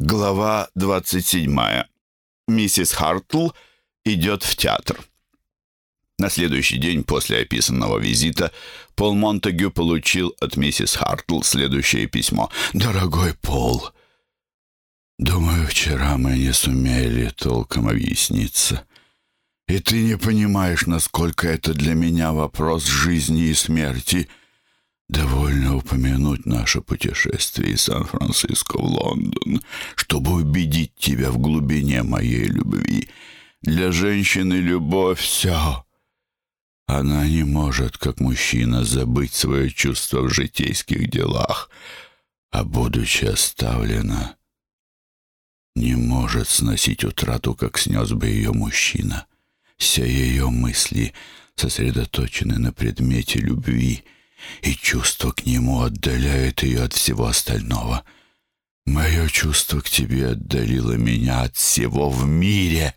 Глава 27. Миссис Хартл идет в театр. На следующий день после описанного визита Пол Монтегю получил от миссис Хартл следующее письмо. «Дорогой Пол, думаю, вчера мы не сумели толком объясниться. И ты не понимаешь, насколько это для меня вопрос жизни и смерти». Довольно упомянуть наше путешествие из Сан-Франциско в Лондон, чтобы убедить тебя в глубине моей любви. Для женщины любовь — все. Она не может, как мужчина, забыть свое чувство в житейских делах, а, будучи оставлена, не может сносить утрату, как снес бы ее мужчина. Все ее мысли сосредоточены на предмете любви — и чувство к нему отдаляет ее от всего остального. Мое чувство к тебе отдалило меня от всего в мире.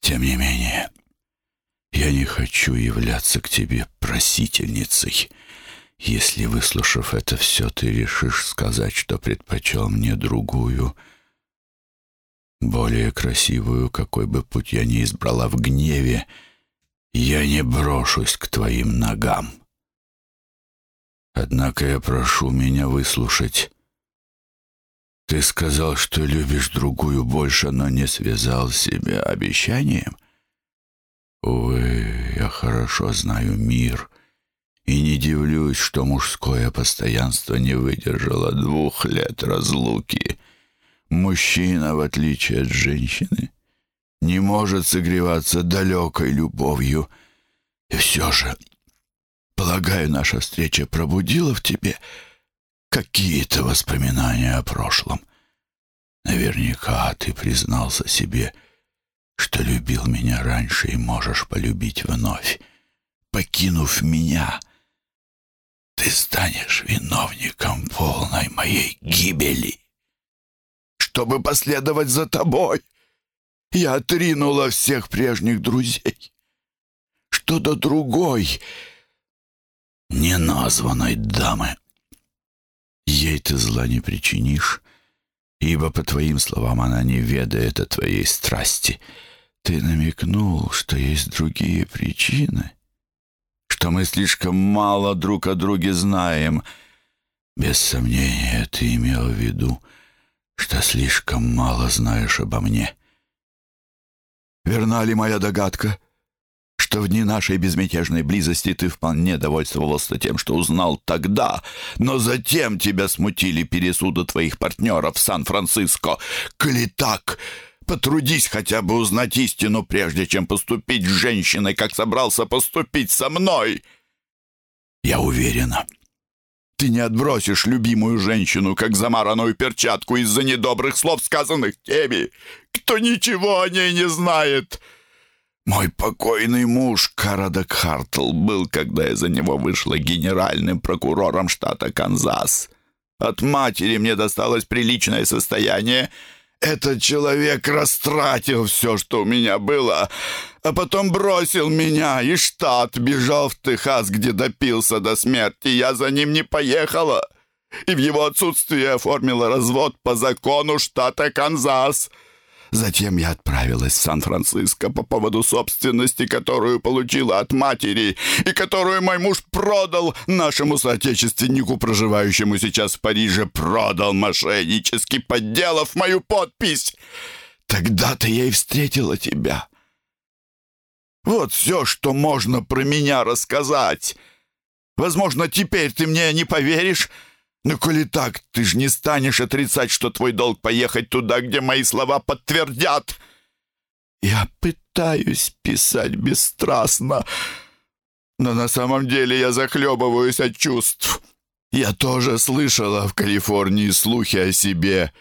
Тем не менее, я не хочу являться к тебе просительницей. Если, выслушав это все, ты решишь сказать, что предпочел мне другую, более красивую, какой бы путь я ни избрала в гневе, я не брошусь к твоим ногам». Однако я прошу меня выслушать. Ты сказал, что любишь другую больше, но не связал себя обещанием? Увы, я хорошо знаю мир и не дивлюсь, что мужское постоянство не выдержало двух лет разлуки. Мужчина, в отличие от женщины, не может согреваться далекой любовью. И все же Полагаю, наша встреча пробудила в тебе какие-то воспоминания о прошлом. Наверняка ты признался себе, что любил меня раньше и можешь полюбить вновь. Покинув меня, ты станешь виновником полной моей гибели. Чтобы последовать за тобой, я отринула всех прежних друзей. Что до другой неназванной дамы. Ей ты зла не причинишь, ибо, по твоим словам, она не ведает о твоей страсти. Ты намекнул, что есть другие причины, что мы слишком мало друг о друге знаем. Без сомнения, ты имел в виду, что слишком мало знаешь обо мне. Верна ли моя догадка?» Что в дни нашей безмятежной близости ты вполне довольствовался тем, что узнал тогда, но затем тебя смутили пересуды твоих партнеров в Сан-Франциско. Коли так, потрудись хотя бы узнать истину, прежде чем поступить с женщиной, как собрался поступить со мной. Я уверена, ты не отбросишь любимую женщину, как замаранную перчатку из-за недобрых слов, сказанных тебе, кто ничего о ней не знает». Мой покойный муж Карадок Хартл был, когда я за него вышла генеральным прокурором штата Канзас. От матери мне досталось приличное состояние. Этот человек растратил все, что у меня было, а потом бросил меня, и штат бежал в Техас, где допился до смерти. Я за ним не поехала, и в его отсутствие оформила развод по закону штата Канзас». Затем я отправилась в Сан-Франциско по поводу собственности, которую получила от матери и которую мой муж продал нашему соотечественнику, проживающему сейчас в Париже, продал мошеннически, подделав мою подпись. Тогда-то я и встретила тебя. Вот все, что можно про меня рассказать. Возможно, теперь ты мне не поверишь, «Ну, коли так, ты ж не станешь отрицать, что твой долг поехать туда, где мои слова подтвердят!» «Я пытаюсь писать бесстрастно, но на самом деле я захлебываюсь от чувств. Я тоже слышала в Калифорнии слухи о себе»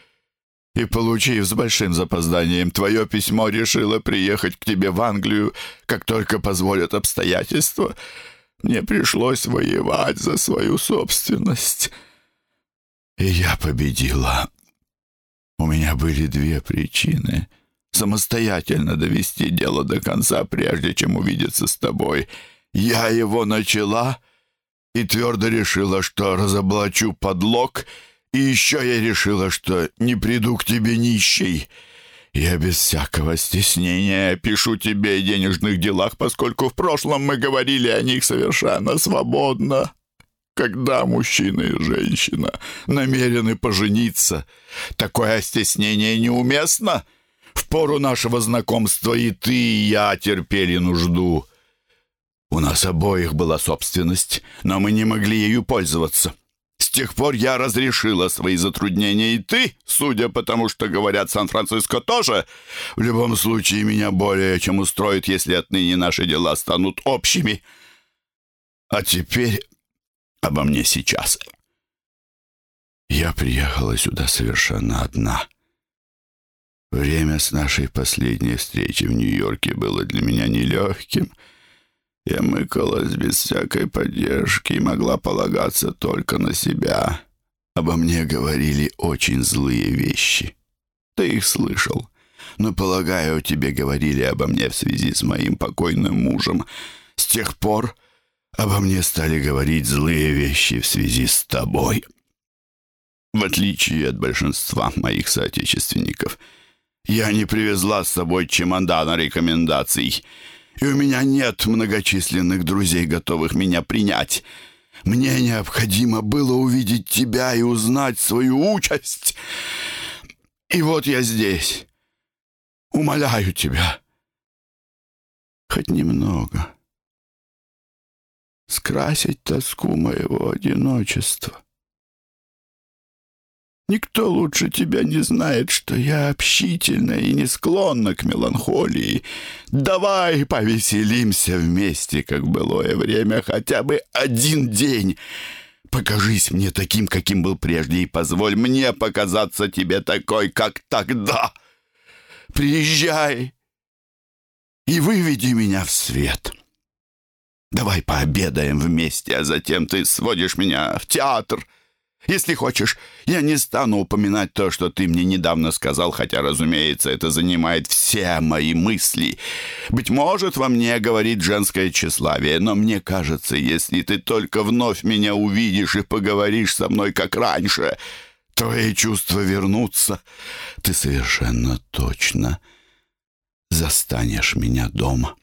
и, получив с большим запозданием твое письмо, решила приехать к тебе в Англию, как только позволят обстоятельства. Мне пришлось воевать за свою собственность. И я победила. У меня были две причины самостоятельно довести дело до конца, прежде чем увидеться с тобой. Я его начала и твердо решила, что разоблачу подлог И еще я решила, что не приду к тебе нищей. Я без всякого стеснения пишу тебе о денежных делах, поскольку в прошлом мы говорили о них совершенно свободно. Когда мужчина и женщина намерены пожениться, такое стеснение неуместно. В пору нашего знакомства и ты, и я терпели нужду. У нас обоих была собственность, но мы не могли ею пользоваться. С тех пор я разрешила свои затруднения, и ты, судя по тому, что говорят Сан-Франциско, тоже. В любом случае, меня более чем устроит, если отныне наши дела станут общими. А теперь обо мне сейчас. Я приехала сюда совершенно одна. Время с нашей последней встречи в Нью-Йорке было для меня нелегким — я мыкалась без всякой поддержки и могла полагаться только на себя. Обо мне говорили очень злые вещи. Ты их слышал. Но, полагаю, тебе говорили обо мне в связи с моим покойным мужем. С тех пор обо мне стали говорить злые вещи в связи с тобой. В отличие от большинства моих соотечественников, я не привезла с собой чемодана рекомендаций — и у меня нет многочисленных друзей, готовых меня принять. Мне необходимо было увидеть тебя и узнать свою участь. И вот я здесь. Умоляю тебя. Хоть немного. Скрасить тоску моего одиночества. Никто лучше тебя не знает, что я общительна и не склонна к меланхолии. Давай повеселимся вместе, как былое время, хотя бы один день. Покажись мне таким, каким был прежде, и позволь мне показаться тебе такой, как тогда. Приезжай и выведи меня в свет. Давай пообедаем вместе, а затем ты сводишь меня в театр — если хочешь, я не стану упоминать то, что ты мне недавно сказал, хотя, разумеется, это занимает все мои мысли. Быть может, во мне говорит женское тщеславие, но мне кажется, если ты только вновь меня увидишь и поговоришь со мной, как раньше, твои чувства вернутся. Ты совершенно точно застанешь меня дома.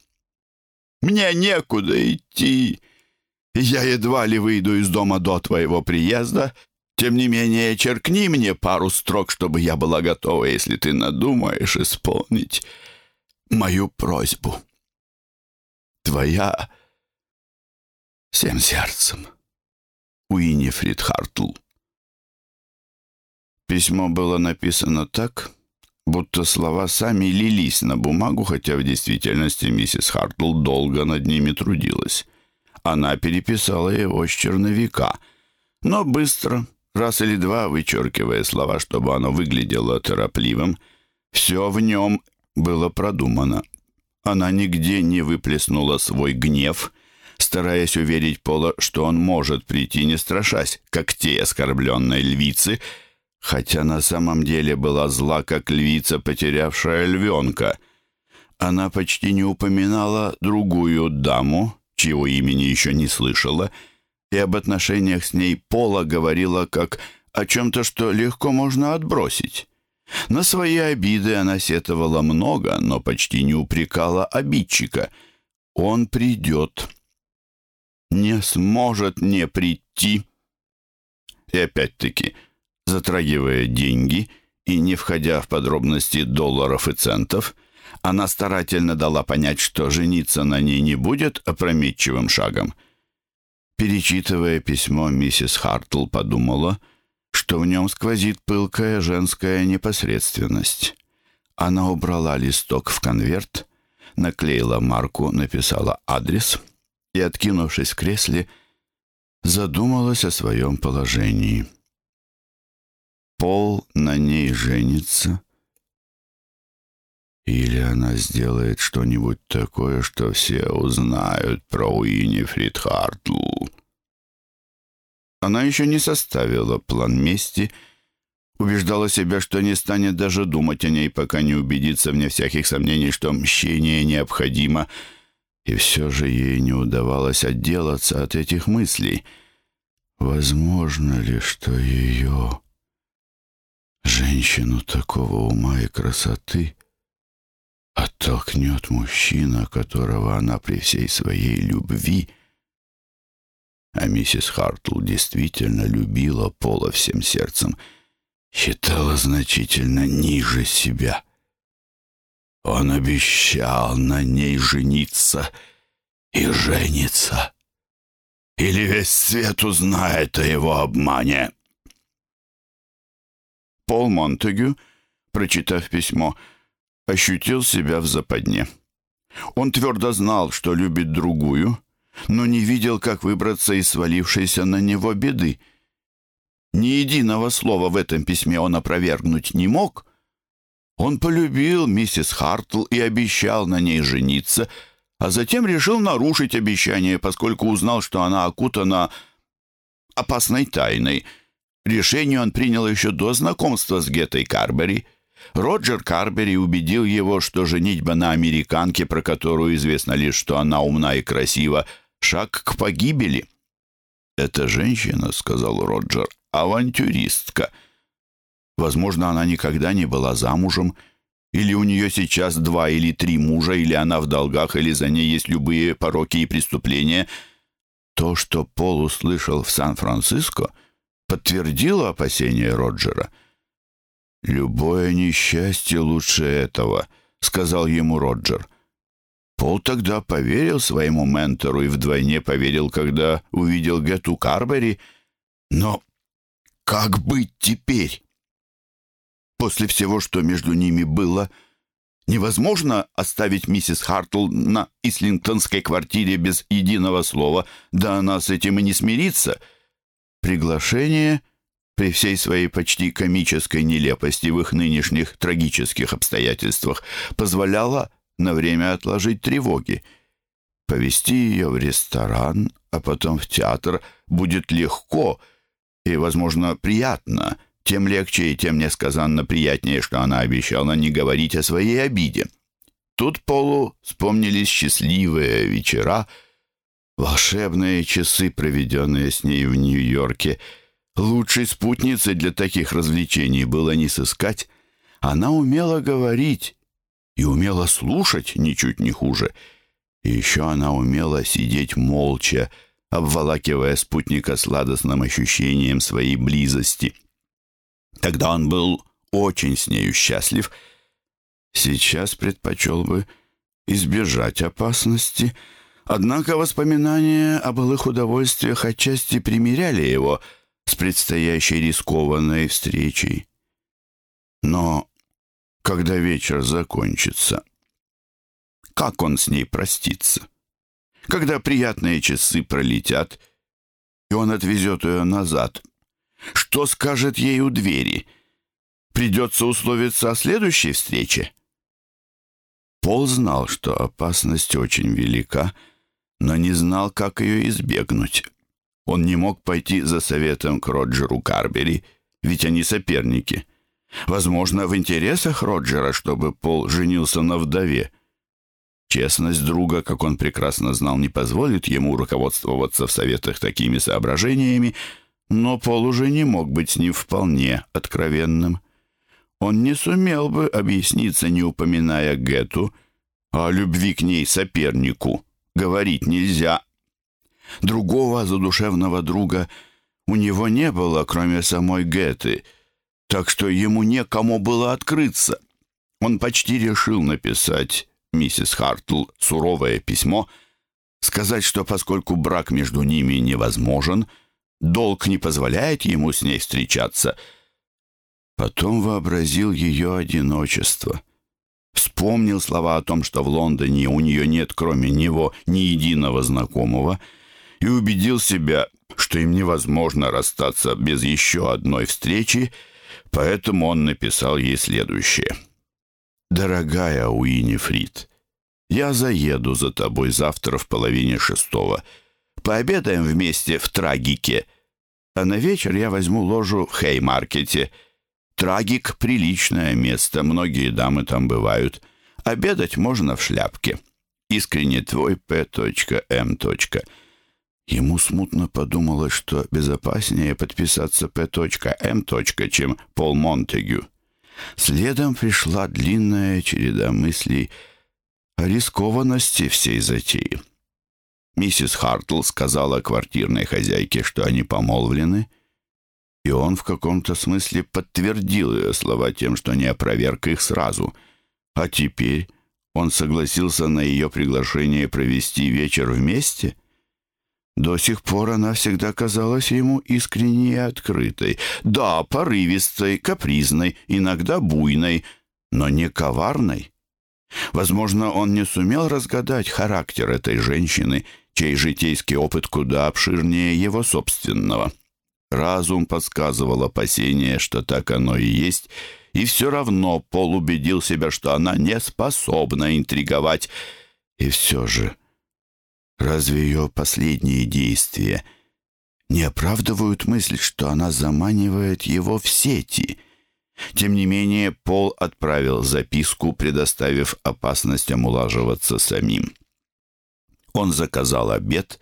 Мне некуда идти». Я едва ли выйду из дома до твоего приезда, тем не менее, черкни мне пару строк, чтобы я была готова, если ты надумаешь исполнить мою просьбу. Твоя всем сердцем. Уинифрид Хартл. Письмо было написано так, будто слова сами лились на бумагу, хотя в действительности миссис Хартл долго над ними трудилась. Она переписала его с черновика, но быстро, раз или два вычеркивая слова, чтобы оно выглядело торопливым. Все в нем было продумано. Она нигде не выплеснула свой гнев, стараясь уверить Пола, что он может прийти, не страшась когтей оскорбленной львицы, хотя на самом деле была зла, как львица, потерявшая львенка. Она почти не упоминала другую даму, чьего имени еще не слышала, — и об отношениях с ней Пола говорила как о чем-то, что легко можно отбросить. На свои обиды она сетовала много, но почти не упрекала обидчика. Он придет. Не сможет не прийти. И опять-таки, затрагивая деньги и не входя в подробности долларов и центов, она старательно дала понять, что жениться на ней не будет опрометчивым шагом — Перечитывая письмо, миссис Хартл подумала, что в нем сквозит пылкая женская непосредственность. Она убрала листок в конверт, наклеила марку, написала адрес и, откинувшись в кресле, задумалась о своем положении. Пол на ней женится — или она сделает что-нибудь такое, что все узнают про Уинифрид Хартл. Она еще не составила план мести, убеждала себя, что не станет даже думать о ней, пока не убедится вне всяких сомнений, что мщение необходимо, и все же ей не удавалось отделаться от этих мыслей. Возможно ли, что ее Женщину такого ума и красоты оттолкнет мужчина, которого она при всей своей любви а миссис Хартл действительно любила Пола всем сердцем, считала значительно ниже себя. Он обещал на ней жениться и жениться. Или весь свет узнает о его обмане. Пол Монтегю, прочитав письмо, ощутил себя в западне. Он твердо знал, что любит другую, но не видел, как выбраться из свалившейся на него беды. Ни единого слова в этом письме он опровергнуть не мог. Он полюбил миссис Хартл и обещал на ней жениться, а затем решил нарушить обещание, поскольку узнал, что она окутана опасной тайной. Решение он принял еще до знакомства с Геттой Карбери — Роджер Карбери убедил его, что женитьба на американке, про которую известно лишь, что она умна и красива, шаг к погибели. «Эта женщина, — сказал Роджер, — авантюристка. Возможно, она никогда не была замужем, или у нее сейчас два или три мужа, или она в долгах, или за ней есть любые пороки и преступления. То, что Пол услышал в Сан-Франциско, подтвердило опасения Роджера — «Любое несчастье лучше этого», — сказал ему Роджер. Пол тогда поверил своему ментору и вдвойне поверил, когда увидел Гету Карбери. Но как быть теперь? После всего, что между ними было, невозможно оставить миссис Хартл на Ислингтонской квартире без единого слова, да она с этим и не смирится. Приглашение — при всей своей почти комической нелепости в их нынешних трагических обстоятельствах позволяла на время отложить тревоги. Повести ее в ресторан, а потом в театр будет легко и, возможно, приятно, тем легче и тем несказанно приятнее, что она обещала не говорить о своей обиде. Тут Полу вспомнились счастливые вечера, волшебные часы, проведенные с ней в Нью-Йорке — Лучшей спутницы для таких развлечений было не сыскать. Она умела говорить и умела слушать ничуть не хуже. И еще она умела сидеть молча, обволакивая спутника сладостным ощущением своей близости. Тогда он был очень с нею счастлив. Сейчас предпочел бы избежать опасности, однако воспоминания о былых удовольствиях отчасти примиряли его — с предстоящей рискованной встречей. Но когда вечер закончится, как он с ней простится? Когда приятные часы пролетят, и он отвезет ее назад, что скажет ей у двери? Придется условиться о следующей встрече? Пол знал, что опасность очень велика, но не знал, как ее избегнуть. Он не мог пойти за советом к Роджеру Карбери, ведь они соперники. Возможно, в интересах Роджера, чтобы Пол женился на вдове. Честность друга, как он прекрасно знал, не позволит ему руководствоваться в советах такими соображениями, но Пол уже не мог быть с ним вполне откровенным. Он не сумел бы объясниться, не упоминая Гету, о любви к ней сопернику. Говорить нельзя, Другого задушевного друга у него не было, кроме самой Геты, так что ему некому было открыться. Он почти решил написать миссис Хартл суровое письмо, сказать, что поскольку брак между ними невозможен, долг не позволяет ему с ней встречаться. Потом вообразил ее одиночество. Вспомнил слова о том, что в Лондоне у нее нет, кроме него, ни единого знакомого — и убедил себя, что им невозможно расстаться без еще одной встречи, поэтому он написал ей следующее. «Дорогая Уинифрид, я заеду за тобой завтра в половине шестого. Пообедаем вместе в Трагике, а на вечер я возьму ложу в Хеймаркете. Трагик — приличное место, многие дамы там бывают. Обедать можно в шляпке. Искренне твой П.М. Ему смутно подумалось, что безопаснее подписаться П.М. чем Пол Монтегю. Следом пришла длинная череда мыслей о рискованности всей затеи. Миссис Хартл сказала квартирной хозяйке, что они помолвлены, и он в каком-то смысле подтвердил ее слова тем, что не опроверг их сразу. А теперь он согласился на ее приглашение провести вечер вместе — до сих пор она всегда казалась ему искренней и открытой. Да, порывистой, капризной, иногда буйной, но не коварной. Возможно, он не сумел разгадать характер этой женщины, чей житейский опыт куда обширнее его собственного. Разум подсказывал опасение, что так оно и есть, и все равно Пол убедил себя, что она не способна интриговать. И все же Разве ее последние действия не оправдывают мысль, что она заманивает его в сети? Тем не менее, Пол отправил записку, предоставив опасностям улаживаться самим. Он заказал обед,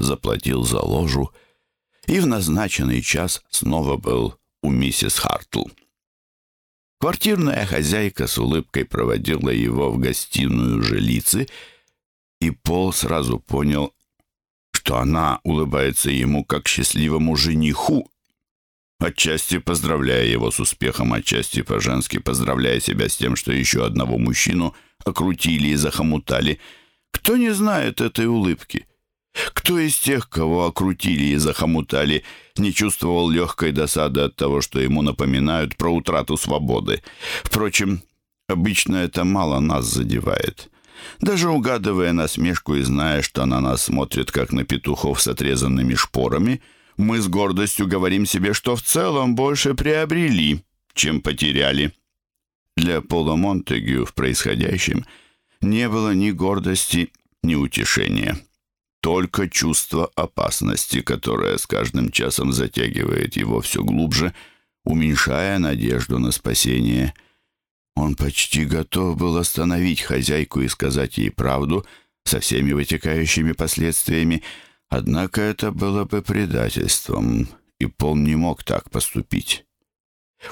заплатил за ложу и в назначенный час снова был у миссис Хартл. Квартирная хозяйка с улыбкой проводила его в гостиную жилицы — и Пол сразу понял, что она улыбается ему как счастливому жениху, отчасти поздравляя его с успехом, отчасти по-женски поздравляя себя с тем, что еще одного мужчину окрутили и захомутали. Кто не знает этой улыбки? Кто из тех, кого окрутили и захомутали, не чувствовал легкой досады от того, что ему напоминают про утрату свободы? Впрочем, обычно это мало нас задевает. Даже угадывая насмешку и зная, что на нас смотрит, как на петухов с отрезанными шпорами, мы с гордостью говорим себе, что в целом больше приобрели, чем потеряли. Для Пола Монтегю в происходящем не было ни гордости, ни утешения. Только чувство опасности, которое с каждым часом затягивает его все глубже, уменьшая надежду на спасение – он почти готов был остановить хозяйку и сказать ей правду со всеми вытекающими последствиями, однако это было бы предательством, и Пол не мог так поступить.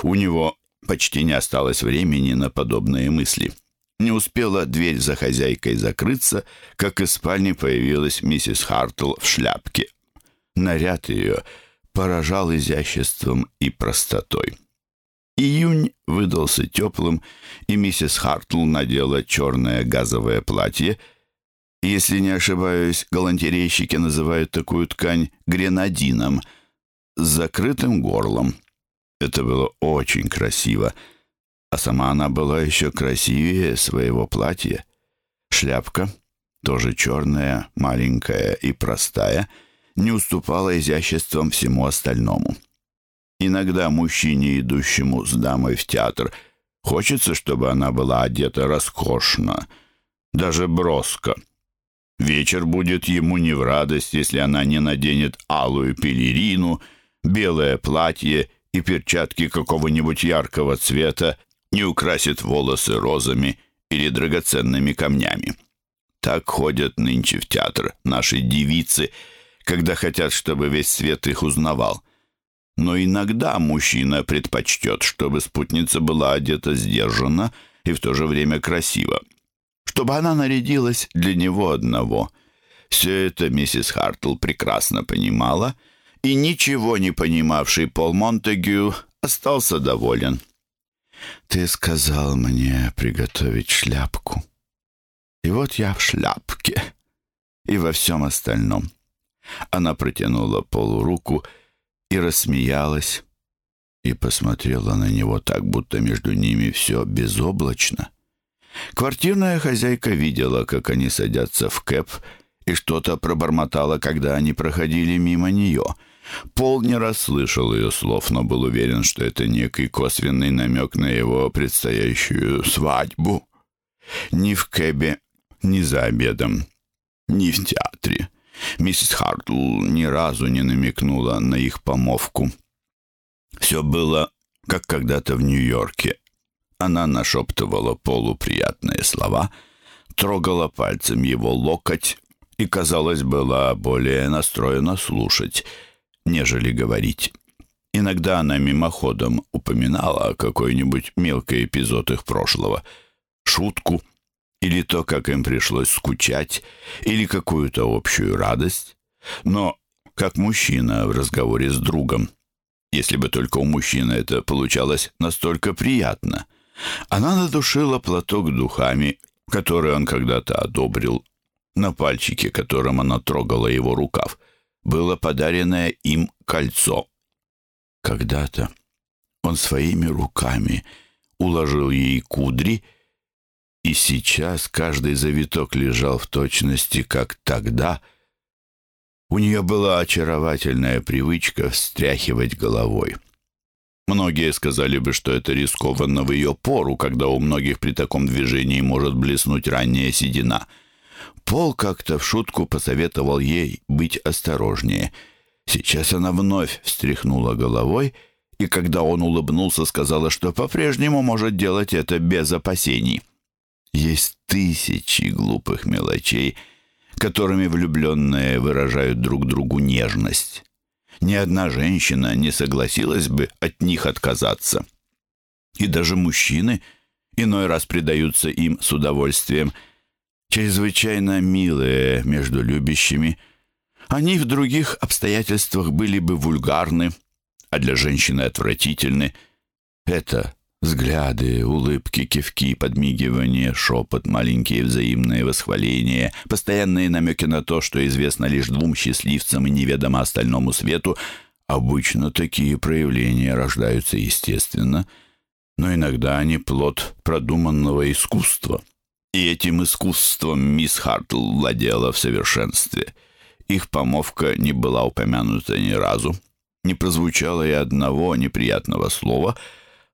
У него почти не осталось времени на подобные мысли. Не успела дверь за хозяйкой закрыться, как из спальни появилась миссис Хартл в шляпке. Наряд ее поражал изяществом и простотой. Июнь выдался теплым, и миссис Хартл надела черное газовое платье. Если не ошибаюсь, галантерейщики называют такую ткань гренадином, с закрытым горлом. Это было очень красиво, а сама она была еще красивее своего платья. Шляпка, тоже черная, маленькая и простая, не уступала изяществом всему остальному. Иногда мужчине, идущему с дамой в театр, хочется, чтобы она была одета роскошно, даже броско. Вечер будет ему не в радость, если она не наденет алую пелерину, белое платье и перчатки какого-нибудь яркого цвета, не украсит волосы розами или драгоценными камнями. Так ходят нынче в театр наши девицы, когда хотят, чтобы весь свет их узнавал но иногда мужчина предпочтет, чтобы спутница была одета сдержанно и в то же время красиво, чтобы она нарядилась для него одного. Все это миссис Хартл прекрасно понимала, и ничего не понимавший Пол Монтегю остался доволен. «Ты сказал мне приготовить шляпку. И вот я в шляпке и во всем остальном». Она протянула Полу руку и, и рассмеялась, и посмотрела на него так, будто между ними все безоблачно. Квартирная хозяйка видела, как они садятся в кэп, и что-то пробормотала, когда они проходили мимо нее. Пол не расслышал ее слов, но был уверен, что это некий косвенный намек на его предстоящую свадьбу. Ни в кэбе, ни за обедом, ни в театре Миссис Хартл ни разу не намекнула на их помовку. Все было, как когда-то в Нью-Йорке. Она нашептывала полуприятные слова, трогала пальцем его локоть и, казалось, была более настроена слушать, нежели говорить. Иногда она мимоходом упоминала какой-нибудь мелкий эпизод их прошлого, шутку или то, как им пришлось скучать, или какую-то общую радость. Но как мужчина в разговоре с другом, если бы только у мужчины это получалось настолько приятно. Она надушила платок духами, который он когда-то одобрил, на пальчике, которым она трогала его рукав, было подаренное им кольцо. Когда-то он своими руками уложил ей кудри, и сейчас каждый завиток лежал в точности, как тогда — у нее была очаровательная привычка встряхивать головой. Многие сказали бы, что это рискованно в ее пору, когда у многих при таком движении может блеснуть ранняя седина. Пол как-то в шутку посоветовал ей быть осторожнее. Сейчас она вновь встряхнула головой, и когда он улыбнулся, сказала, что по-прежнему может делать это без опасений. Есть тысячи глупых мелочей — которыми влюбленные выражают друг другу нежность. Ни одна женщина не согласилась бы от них отказаться. И даже мужчины иной раз предаются им с удовольствием. Чрезвычайно милые между любящими. Они в других обстоятельствах были бы вульгарны, а для женщины отвратительны. Это Взгляды, улыбки, кивки, подмигивания, шепот, маленькие взаимные восхваления, постоянные намеки на то, что известно лишь двум счастливцам и неведомо остальному свету, обычно такие проявления рождаются естественно, но иногда они плод продуманного искусства. И этим искусством мисс Хартл владела в совершенстве. Их помовка не была упомянута ни разу, не прозвучало и одного неприятного слова —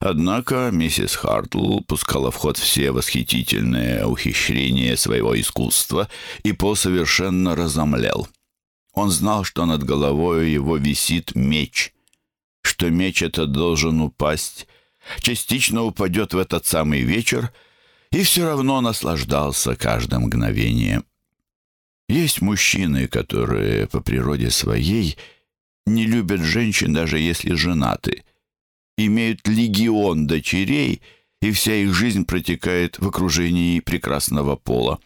Однако миссис Хартл пускала в ход все восхитительные ухищрения своего искусства, и По совершенно разомлел. Он знал, что над головой его висит меч, что меч этот должен упасть, частично упадет в этот самый вечер, и все равно наслаждался каждым мгновением. Есть мужчины, которые по природе своей не любят женщин, даже если женаты — имеют легион дочерей, и вся их жизнь протекает в окружении прекрасного пола.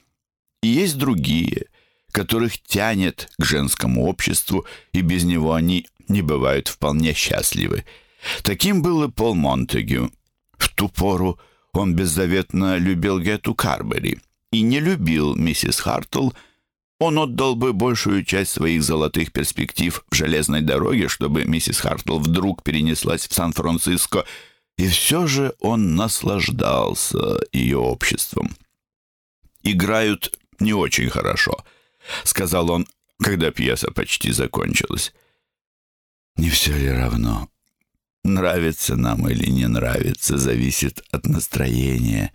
И есть другие, которых тянет к женскому обществу, и без него они не бывают вполне счастливы. Таким был и Пол Монтегю. В ту пору он беззаветно любил Гету Карбери и не любил миссис Хартл, он отдал бы большую часть своих золотых перспектив в железной дороге, чтобы миссис Хартл вдруг перенеслась в Сан-Франциско, и все же он наслаждался ее обществом. «Играют не очень хорошо», — сказал он, когда пьеса почти закончилась. «Не все ли равно? Нравится нам или не нравится, зависит от настроения».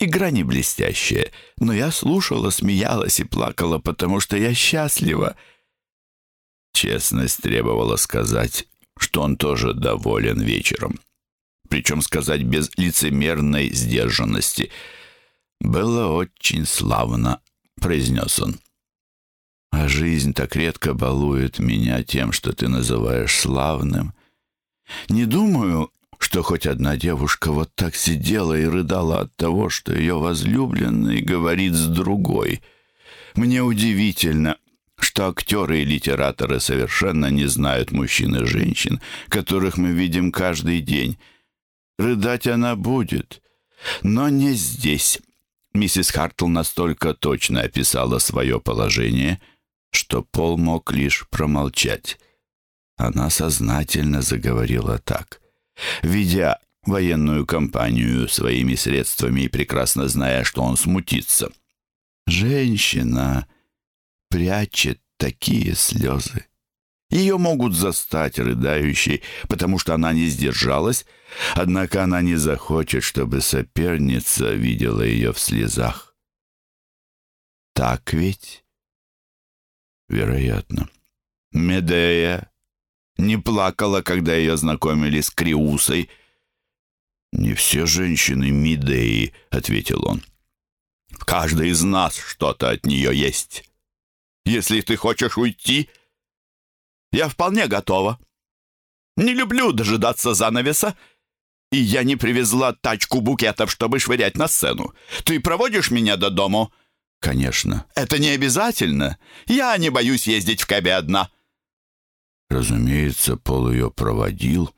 Игра не блестящая, но я слушала, смеялась и плакала, потому что я счастлива. Честность требовала сказать, что он тоже доволен вечером. Причем сказать без лицемерной сдержанности. «Было очень славно», — произнес он. «А жизнь так редко балует меня тем, что ты называешь славным. Не думаю, что хоть одна девушка вот так сидела и рыдала от того, что ее возлюбленный говорит с другой. Мне удивительно, что актеры и литераторы совершенно не знают мужчин и женщин, которых мы видим каждый день. Рыдать она будет, но не здесь. Миссис Хартл настолько точно описала свое положение, что Пол мог лишь промолчать. Она сознательно заговорила так — ведя военную кампанию своими средствами и прекрасно зная, что он смутится. Женщина прячет такие слезы. Ее могут застать рыдающей, потому что она не сдержалась, однако она не захочет, чтобы соперница видела ее в слезах. Так ведь? Вероятно. Медея не плакала, когда ее знакомили с Криусой. «Не все женщины Мидеи», — ответил он. «Каждый из нас что-то от нее есть. Если ты хочешь уйти, я вполне готова. Не люблю дожидаться занавеса. И я не привезла тачку букетов, чтобы швырять на сцену. Ты проводишь меня до дому?» «Конечно. Это не обязательно. Я не боюсь ездить в кабе одна». Разумеется, Пол ее проводил.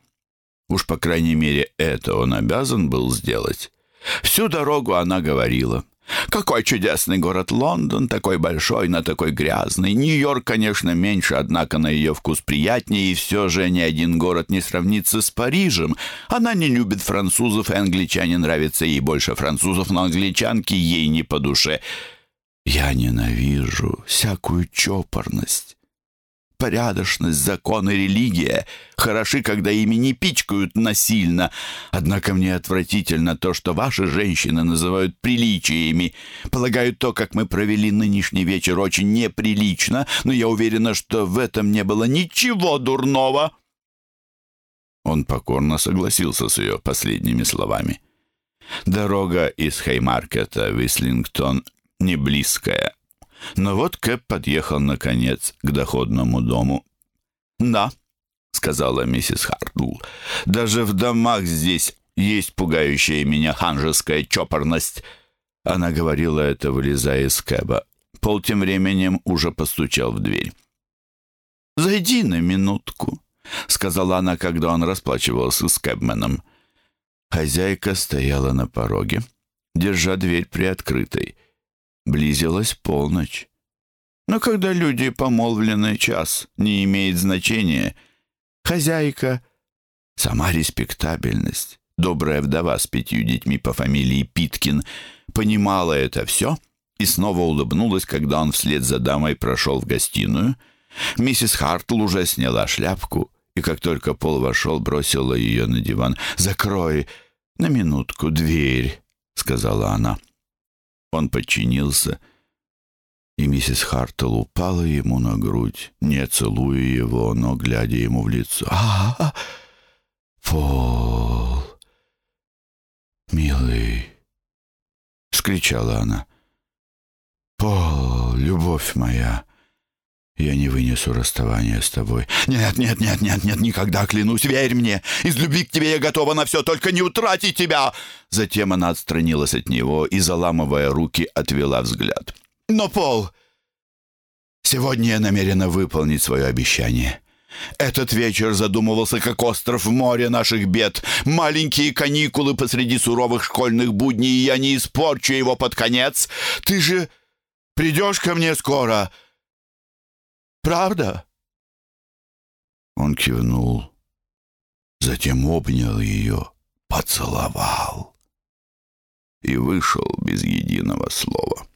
Уж, по крайней мере, это он обязан был сделать. Всю дорогу она говорила. Какой чудесный город Лондон, такой большой, но такой грязный. Нью-Йорк, конечно, меньше, однако на ее вкус приятнее, и все же ни один город не сравнится с Парижем. Она не любит французов, и англичане нравятся ей больше французов, но англичанки ей не по душе. Я ненавижу всякую чопорность порядочность, закон и религия хороши, когда ими не пичкают насильно. Однако мне отвратительно то, что ваши женщины называют приличиями. Полагаю, то, как мы провели нынешний вечер, очень неприлично, но я уверена, что в этом не было ничего дурного». Он покорно согласился с ее последними словами. Дорога из Хеймаркета в Ислингтон не близкая, но вот Кэп подъехал, наконец, к доходному дому. «Да», — сказала миссис Хартл, — «даже в домах здесь есть пугающая меня ханжеская чопорность». Она говорила это, вылезая из Кэба. Пол тем временем уже постучал в дверь. «Зайди на минутку», — сказала она, когда он расплачивался с Кэбменом. Хозяйка стояла на пороге, держа дверь приоткрытой. Близилась полночь. Но когда люди помолвлены, час не имеет значения. Хозяйка, сама респектабельность, добрая вдова с пятью детьми по фамилии Питкин, понимала это все и снова улыбнулась, когда он вслед за дамой прошел в гостиную. Миссис Хартл уже сняла шляпку, и как только Пол вошел, бросила ее на диван. «Закрой на минутку дверь», — сказала она. Он подчинился, и миссис Хартл упала ему на грудь, не целуя его, но глядя ему в лицо. а, -а, Пол! Милый!» — скричала она. «Пол, любовь моя!» Я не вынесу расставания с тобой. Нет, нет, нет, нет, нет, никогда, клянусь, верь мне. Из любви к тебе я готова на все, только не утратить тебя. Затем она отстранилась от него и, заламывая руки, отвела взгляд. Но, Пол, сегодня я намерена выполнить свое обещание. Этот вечер задумывался как остров в море наших бед. Маленькие каникулы посреди суровых школьных будней, и я не испорчу его под конец. Ты же придешь ко мне скоро?» Правда?» Он кивнул, затем обнял ее, поцеловал и вышел без единого слова.